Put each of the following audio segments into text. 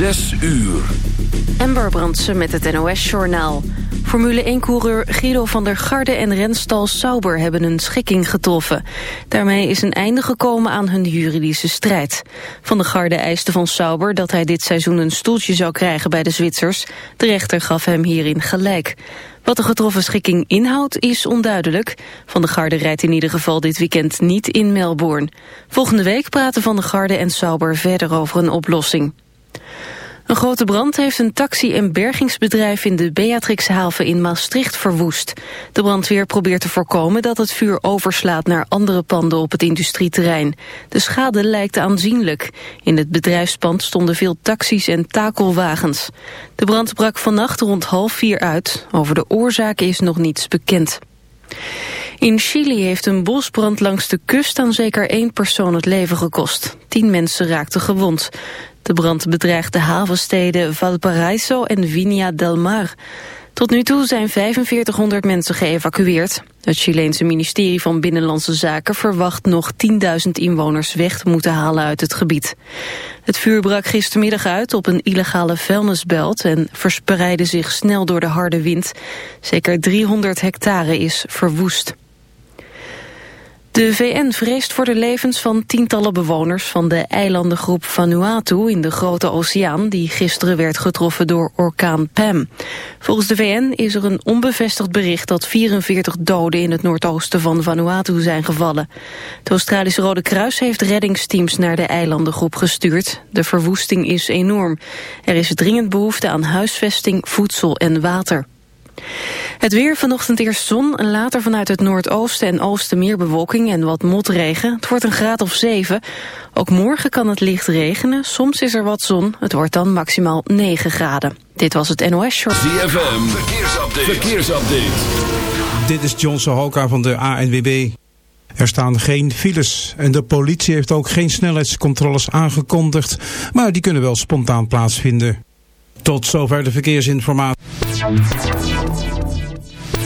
Zes uur. Ember Brandsen met het NOS-journaal. Formule 1-coureur Guido van der Garde en renstal Sauber hebben een schikking getroffen. Daarmee is een einde gekomen aan hun juridische strijd. Van der Garde eiste van Sauber dat hij dit seizoen een stoeltje zou krijgen bij de Zwitsers. De rechter gaf hem hierin gelijk. Wat de getroffen schikking inhoudt is onduidelijk. Van der Garde rijdt in ieder geval dit weekend niet in Melbourne. Volgende week praten Van der Garde en Sauber verder over een oplossing. Een grote brand heeft een taxi- en bergingsbedrijf in de Beatrixhaven in Maastricht verwoest. De brandweer probeert te voorkomen dat het vuur overslaat naar andere panden op het industrieterrein. De schade lijkt aanzienlijk. In het bedrijfspand stonden veel taxis en takelwagens. De brand brak vannacht rond half vier uit. Over de oorzaak is nog niets bekend. In Chili heeft een bosbrand langs de kust aan zeker één persoon het leven gekost. Tien mensen raakten gewond. De brand bedreigt de havensteden Valparaiso en Viña del Mar. Tot nu toe zijn 4500 mensen geëvacueerd. Het Chileense ministerie van Binnenlandse Zaken verwacht nog 10.000 inwoners weg te moeten halen uit het gebied. Het vuur brak gistermiddag uit op een illegale vuilnisbelt en verspreidde zich snel door de harde wind. Zeker 300 hectare is verwoest. De VN vreest voor de levens van tientallen bewoners van de eilandengroep Vanuatu in de Grote Oceaan die gisteren werd getroffen door orkaan Pam. Volgens de VN is er een onbevestigd bericht dat 44 doden in het noordoosten van Vanuatu zijn gevallen. Het Australische Rode Kruis heeft reddingsteams naar de eilandengroep gestuurd. De verwoesting is enorm. Er is dringend behoefte aan huisvesting, voedsel en water. Het weer vanochtend eerst zon en later vanuit het noordoosten en oosten meer bewolking en wat motregen. Het wordt een graad of 7. Ook morgen kan het licht regenen, soms is er wat zon. Het wordt dan maximaal 9 graden. Dit was het NOS Short. ZFM, verkeersupdate. verkeersupdate. Dit is John Sohoka van de ANWB. Er staan geen files en de politie heeft ook geen snelheidscontroles aangekondigd, maar die kunnen wel spontaan plaatsvinden. Tot zover de verkeersinformatie.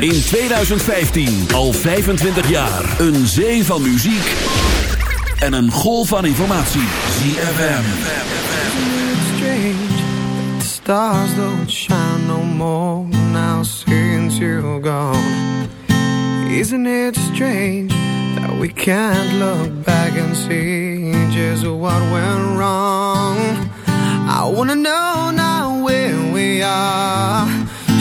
In 2015, al 25 jaar. Een zee van muziek en een golf van informatie. ZFM. The stars don't shine no more now since you're gone. Isn't it strange we can't look back and see just what went wrong. I wanna know now where we are.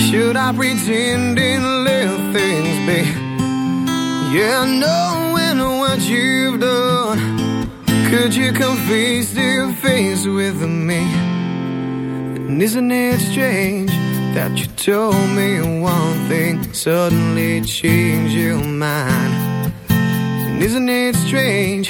Should I pretend and let things be? Yeah, knowing what you've done. Could you come face to face with me? And isn't it strange that you told me one thing, suddenly changed your mind? And isn't it strange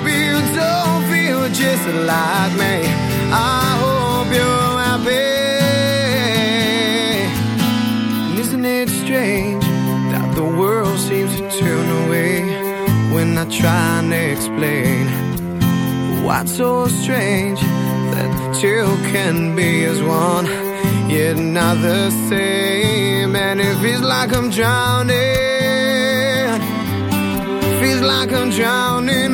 don't feel just like me. I hope you're happy. And isn't it strange that the world seems to turn away when I try and explain what's so strange that two can be as one, yet not the same. And it feels like I'm drowning feels like I'm drowning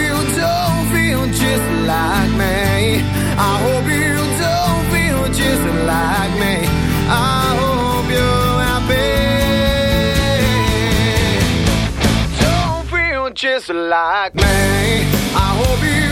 just like me. I hope you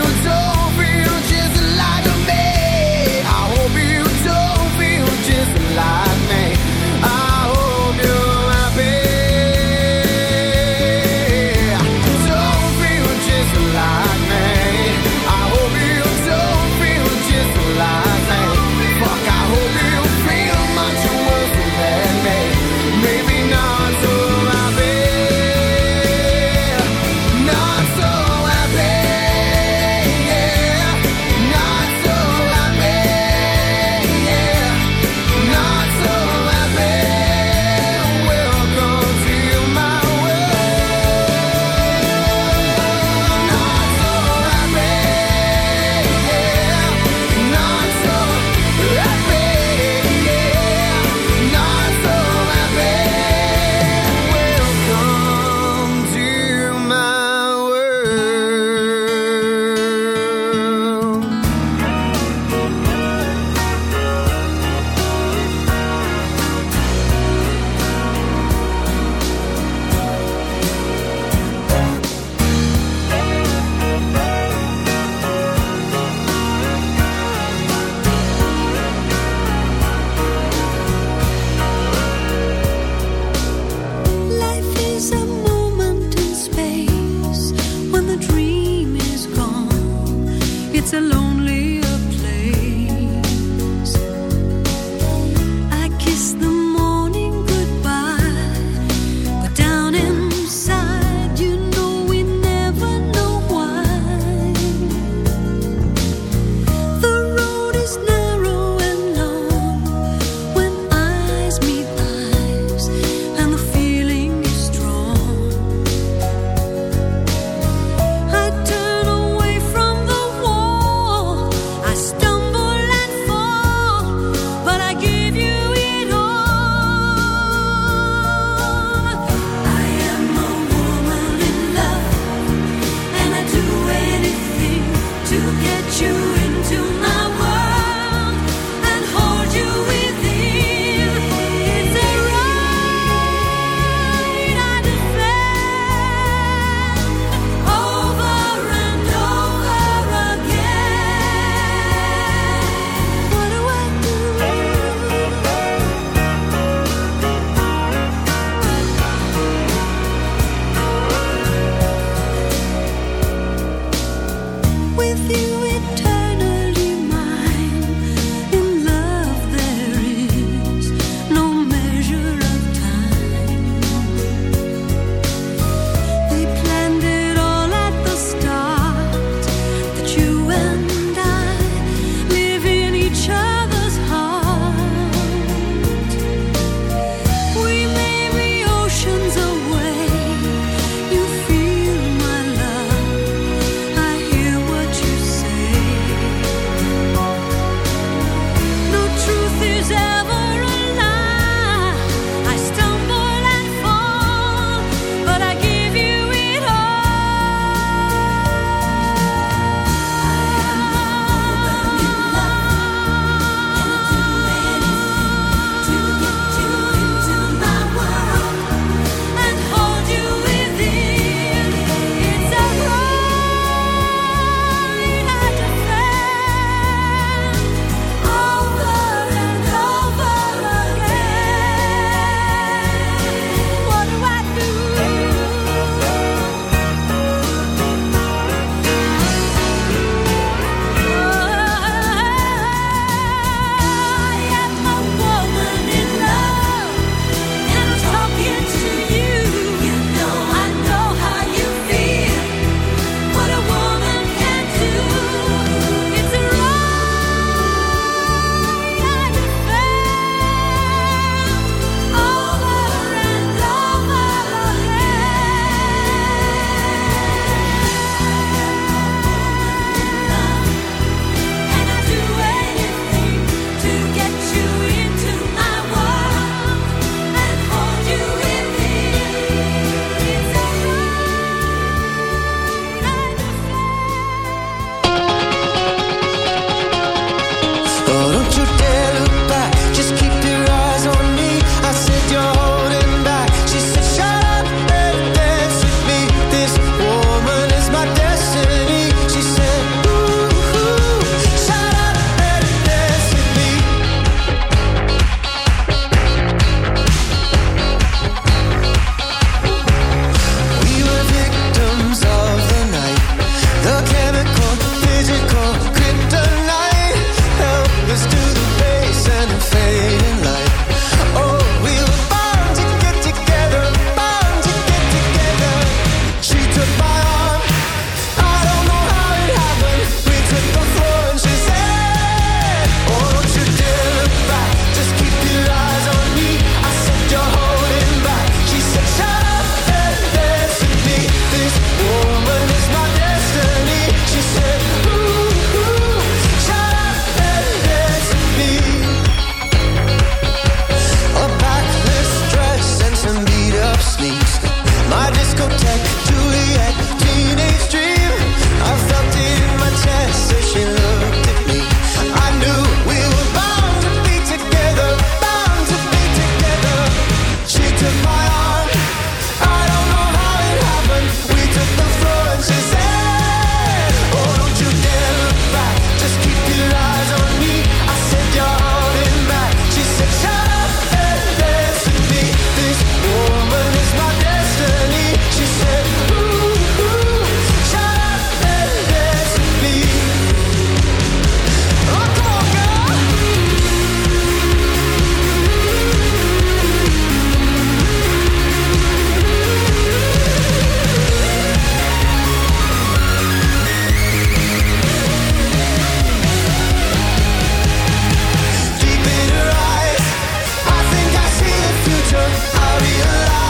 hurry alive.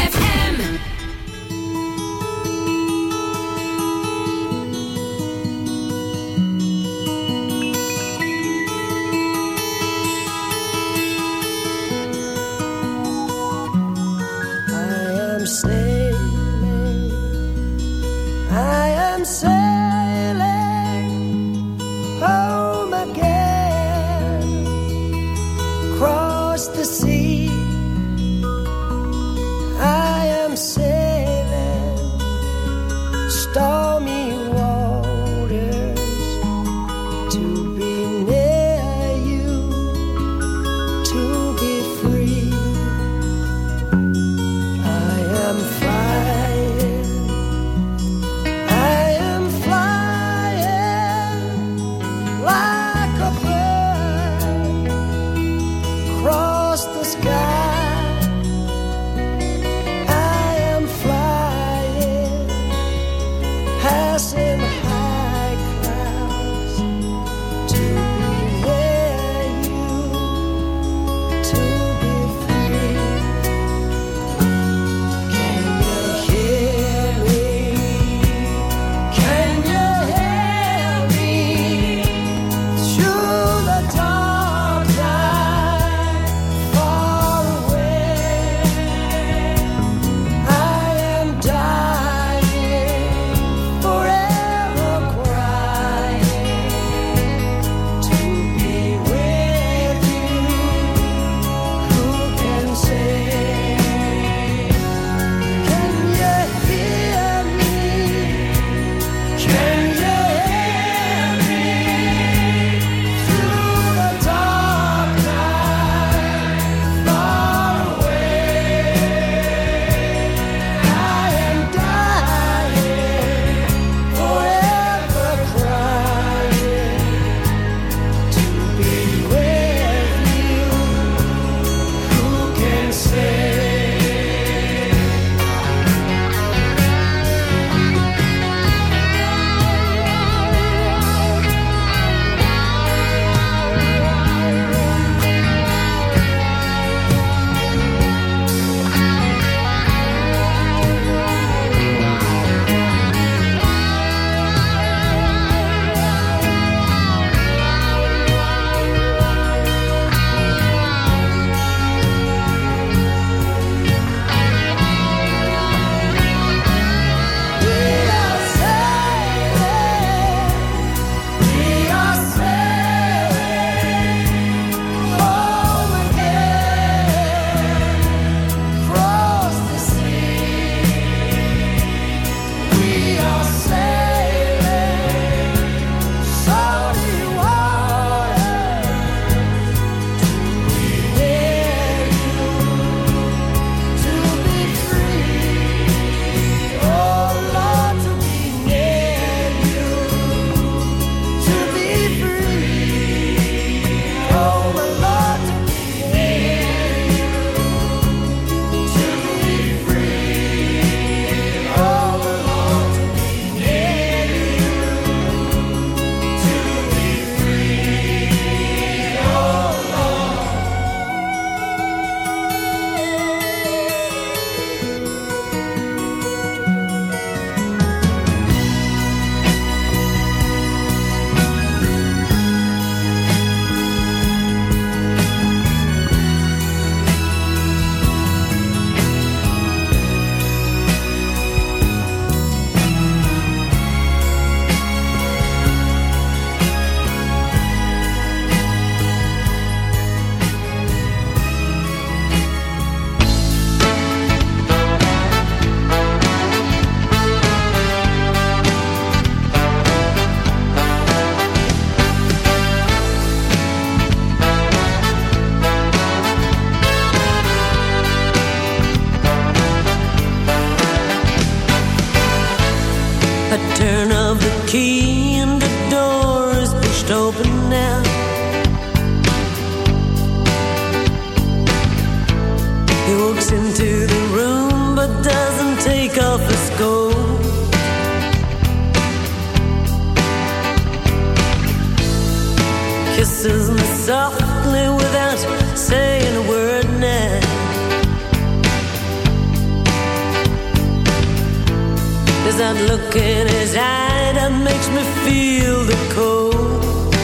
feel the cold.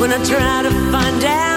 When I try to find out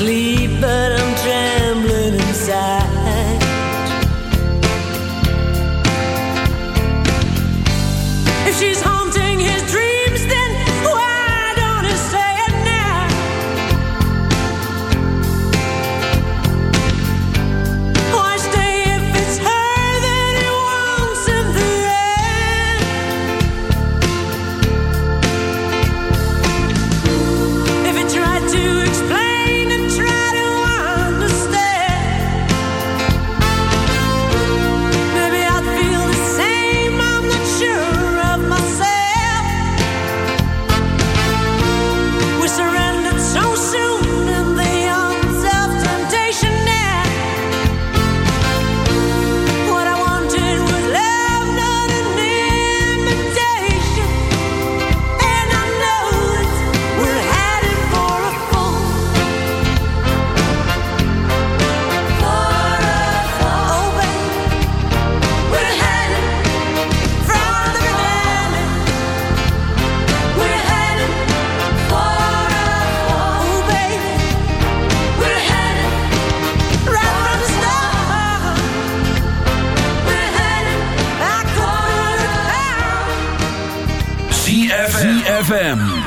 asleep, but I'm trembling inside. If she's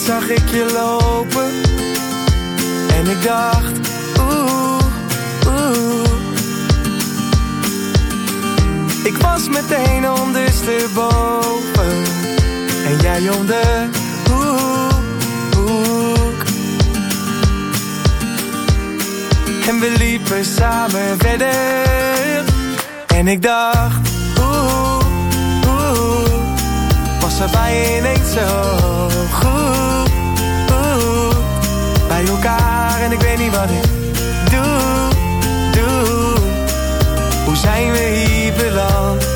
Zag ik je lopen. En ik dacht, oeh, oeh. Ik was meteen ondersteboven. En jij de hoek, hoek. En we liepen samen verder. En ik dacht, Er bij ineens zo goed oeh, Bij elkaar en ik weet niet wat ik doe, doe Hoe zijn we hier beland?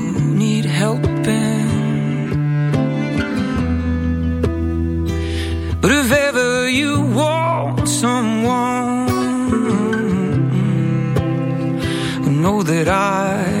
that I